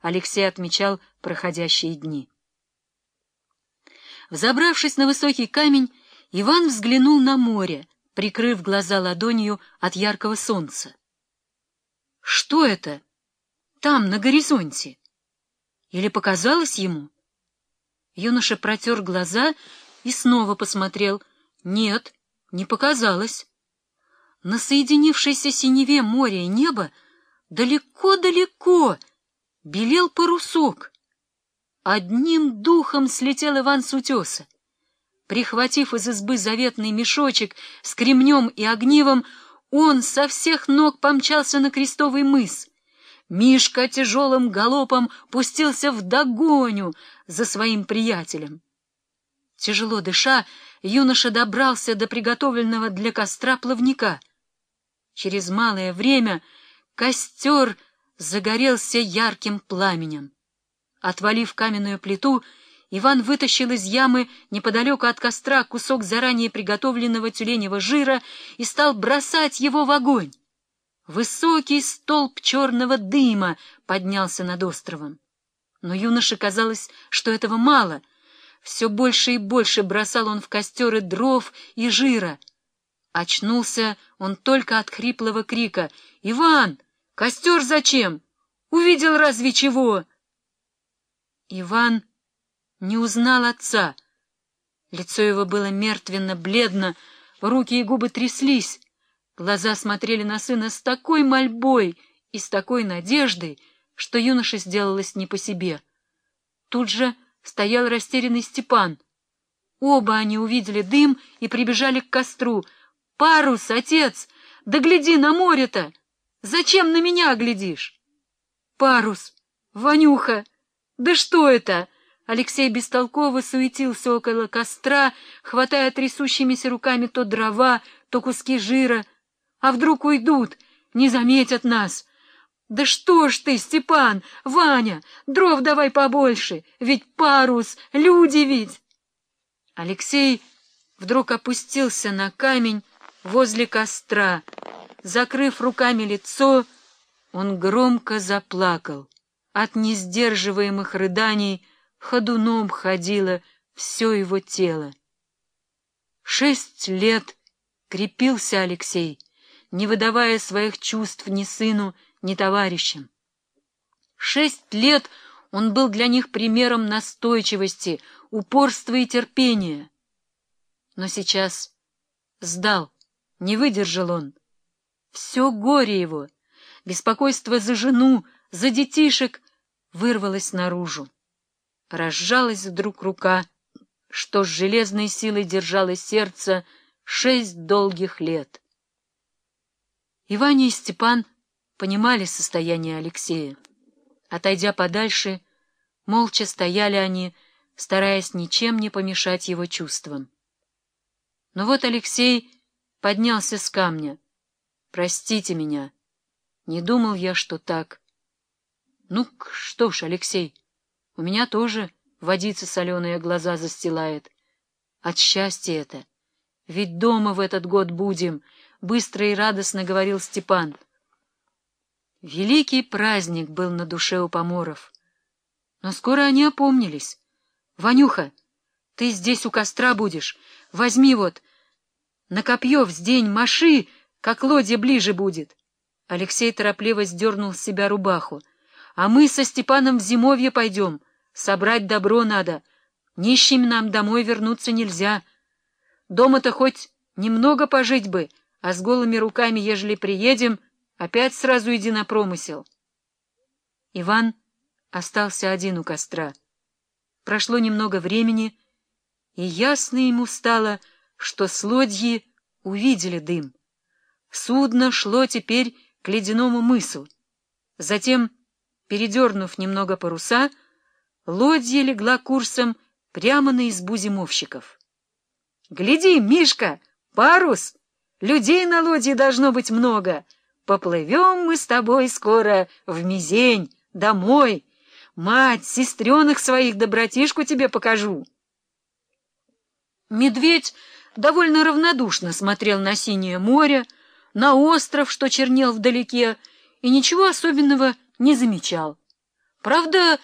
Алексей отмечал проходящие дни. Взобравшись на высокий камень, Иван взглянул на море, прикрыв глаза ладонью от яркого солнца. Что это? Там, на горизонте? Или показалось ему? Юноша протер глаза и снова посмотрел. Нет, не показалось. На соединившейся синеве море и небо далеко-далеко белел парусок. Одним духом слетел Иван с утеса. Прихватив из избы заветный мешочек с кремнем и огнивом, он со всех ног помчался на крестовый мыс. Мишка тяжелым галопом пустился в догоню за своим приятелем. Тяжело дыша, юноша добрался до приготовленного для костра плавника. Через малое время костер загорелся ярким пламенем. Отвалив каменную плиту, Иван вытащил из ямы неподалеку от костра кусок заранее приготовленного тюленевого жира и стал бросать его в огонь. Высокий столб черного дыма поднялся над островом. Но юноше казалось, что этого мало. Все больше и больше бросал он в костеры дров и жира. Очнулся он только от хриплого крика. «Иван, костер зачем? Увидел разве чего?» Иван не узнал отца. Лицо его было мертвенно-бледно, руки и губы тряслись. Глаза смотрели на сына с такой мольбой и с такой надеждой, что юноше сделалось не по себе. Тут же стоял растерянный Степан. Оба они увидели дым и прибежали к костру. «Парус, отец! Да гляди на море-то! Зачем на меня глядишь?» «Парус! Ванюха!» «Да что это?» Алексей бестолково суетился около костра, хватая трясущимися руками то дрова, то куски жира. «А вдруг уйдут? Не заметят нас!» «Да что ж ты, Степан, Ваня, дров давай побольше, ведь парус, люди ведь!» Алексей вдруг опустился на камень возле костра. Закрыв руками лицо, он громко заплакал. От несдерживаемых рыданий ходуном ходило все его тело. Шесть лет крепился Алексей, не выдавая своих чувств ни сыну, ни товарищам. Шесть лет он был для них примером настойчивости, упорства и терпения. Но сейчас сдал, не выдержал он. Все горе его, беспокойство за жену, за детишек вырвалась наружу. Разжалась вдруг рука, что с железной силой держало сердце шесть долгих лет. И Ваня и Степан понимали состояние Алексея. Отойдя подальше, молча стояли они, стараясь ничем не помешать его чувствам. Но вот Алексей поднялся с камня. «Простите меня. Не думал я, что так. Ну, что ж, Алексей, у меня тоже водица соленые глаза застилает. От счастья это. Ведь дома в этот год будем, — быстро и радостно говорил Степан. Великий праздник был на душе у поморов. Но скоро они опомнились. — Ванюха, ты здесь у костра будешь. Возьми вот. На копье вздень, маши, как лодья ближе будет. Алексей торопливо сдернул с себя рубаху. А мы со Степаном в зимовье пойдем. Собрать добро надо. Нищим нам домой вернуться нельзя. Дома-то хоть немного пожить бы, а с голыми руками, ежели приедем, опять сразу иди на промысел. Иван остался один у костра. Прошло немного времени, и ясно ему стало, что с лодьи увидели дым. Судно шло теперь к ледяному мысу. Затем Передернув немного паруса, лодья легла курсом прямо на избу зимовщиков. — Гляди, Мишка, парус! Людей на лодье должно быть много. Поплывем мы с тобой скоро в Мизень, домой. Мать, сестренок своих да братишку тебе покажу. Медведь довольно равнодушно смотрел на синее море, на остров, что чернел вдалеке, и ничего особенного не замечал. Правда,